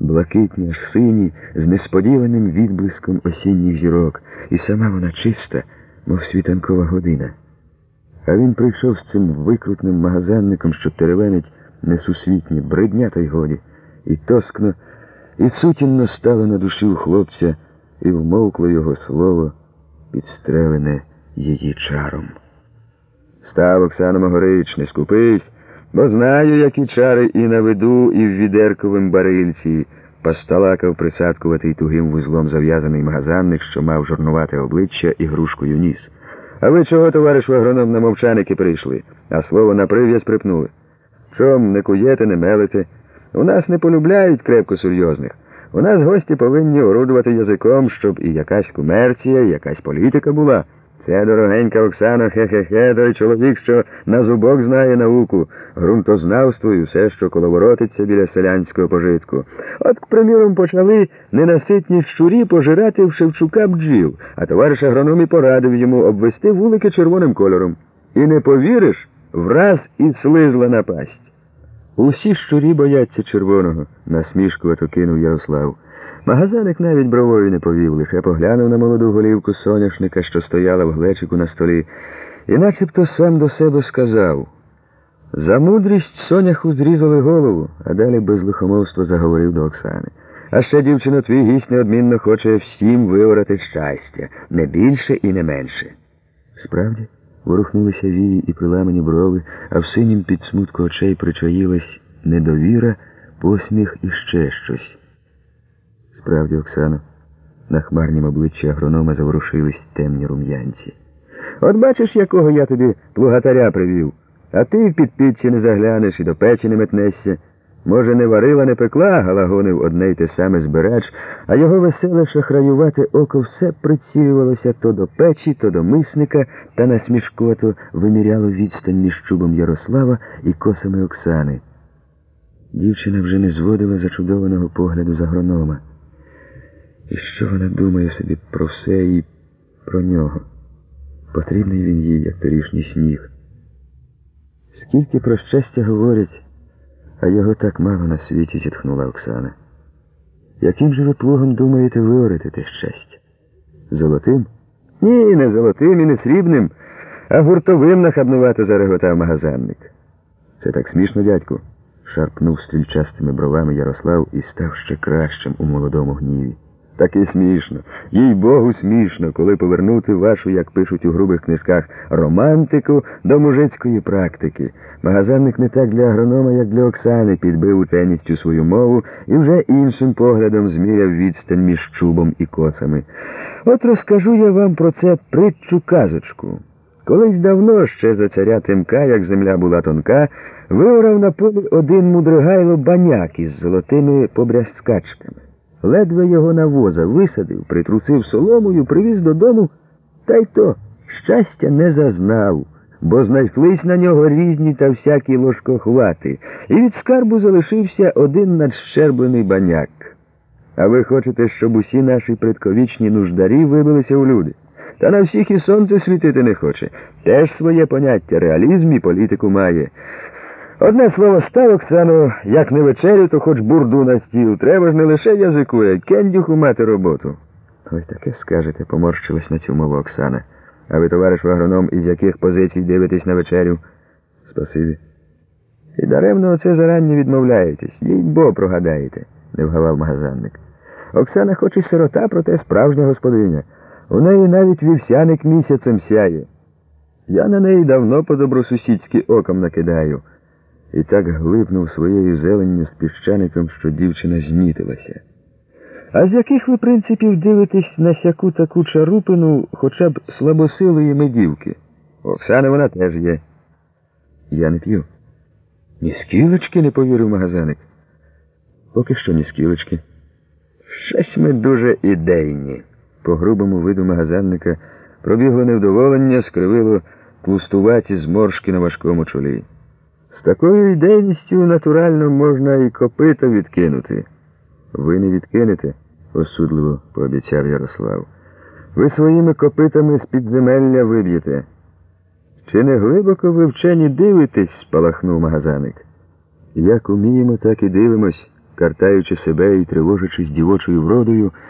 блакитні, аж сині, з несподіваним відблиском осінніх зірок, і сама вона чиста, мов світанкова година. А він прийшов з цим викрутним магазинником, що теревенить несусвітні, бредня та й годі, і тоскно, і сутінно стало на душі у хлопця, і вмовкло його слово, підстрелене її чаром. Став, Оксана Могорич, не скупись, бо знаю, які чари і на виду, і в відерковім барильці. Пасталакав присадкуватий тугим вузлом зав'язаний магазинник, що мав жорнувате обличчя і грушкою ніс. А ви чого, товаришу агроном, на мовчаники прийшли, а слово на прив'яз припнули? Чом не куєте, не мелите? У нас не полюбляють крепко серйозних. У нас гості повинні орудувати язиком, щоб і якась комерція, і якась політика була. Це дорогенька Оксана, хе-хе-хе, той чоловік, що на зубок знає науку, ґрунтознавство і все, що коловоротиться біля селянського пожитку. От, к приміром, почали ненаситні щурі пожирати в Шевчука бджіл, а товариш агроном і порадив йому обвести вулики червоним кольором. І не повіриш, враз і слизла напасть. Усі щурі бояться червоного, насмішкувато кинув Ярослав. Магазаник навіть бровою не повів, лише поглянув на молоду голівку соняшника, що стояла в глечику на столі, і начебто сам до себе сказав. За мудрість соняху зрізали голову, а далі без лихомовства заговорив до Оксани. А ще, дівчино, твій гість неодмінно хоче всім виворати щастя, не більше і не менше. Справді, ворухнулися вії і приламані брови, а в синім підсмутку очей причаїлась недовіра, посміх і ще щось. Справді, Оксано, на хмарнім обличчі агронома заворушились темні рум'янці. От бачиш, якого я тобі плугатаря привів, а ти в підпіччі не заглянеш і до печі не метнешся. Може, не варила, не пекла, галагонив одне й те саме збирач, а його веселе шахраювате око все прицілювалося то до печі, то до мисника, та насмішкото виміряло відстань між чубом Ярослава і косами Оксани. Дівчина вже не зводила зачудованого погляду з агронома. І що вона думає собі про все і про нього? Потрібний він їй, як торішній сніг. Скільки про щастя говорять, а його так мало на світі, зітхнула Оксана. Яким же ви плугом думаєте виорити те щастя? Золотим? Ні, не золотим і не срібним, а гуртовим нахабнувато зареготав магазинник. Це так смішно, дядьку, шарпнув стрільчастими бровами Ярослав і став ще кращим у молодому гніві. Таки смішно, їй Богу смішно, коли повернути вашу, як пишуть у грубих книжках, романтику до мужицької практики. Магазинник не так для агронома, як для Оксани, підбив ученістю свою мову і вже іншим поглядом зміряв відстань між чубом і косами. От розкажу я вам про це притчу казочку. Колись давно ще за царя Тимка, як земля була тонка, виорав на полі один мудригайло баняк із золотими побрязкачками. Ледве його на воза висадив, притрусив соломою, привіз додому, та й то щастя не зазнав, бо знайшлись на нього різні та всякі ложкохвати, і від скарбу залишився один надщерблений баняк. А ви хочете, щоб усі наші предковічні нуждарі вибилися у люди? Та на всіх і сонце світити не хоче. Теж своє поняття, реалізм і політику має. Одне слово став, Оксано, як не вечерю, то хоч бурду на стіл. Треба ж не лише язику, а й кендюху мати роботу. Ой, таке скажете, поморщилась на цю мову Оксана. А ви, товариш агроном, із яких позицій дивитесь на вечерю? Спасибі. І даремно оце зарання відмовляєтесь. Їй бо прогадаєте, не вгавав магазинник. Оксана хоч і сирота, проте справжня господиня. У неї навіть вівсяник місяцем сяє. Я на неї давно по добросусідськи оком накидаю і так глибнув своєю зеленню з піщаником, що дівчина знітилася. А з яких ви принципів дивитесь на сяку таку чарупину хоча б слабосилої медівки? Оксана вона теж є. Я не п'ю. Ні скілочки, не повірив магазиник. Поки що ні скілочки. Щось ми дуже ідейні. По грубому виду магазинника пробігло невдоволення, скривило тлустуваті зморшки на важкому чолі такою ідейністю натурально можна і копита відкинути. Ви не відкинете, осудливо пообіцяв Ярослав. Ви своїми копитами з підземелля виб'єте. Чи не глибоко ви вчені дивитесь? спалахнув магазаник. Як уміємо, так і дивимось, картаючи себе і тривожачись дівочою вродою,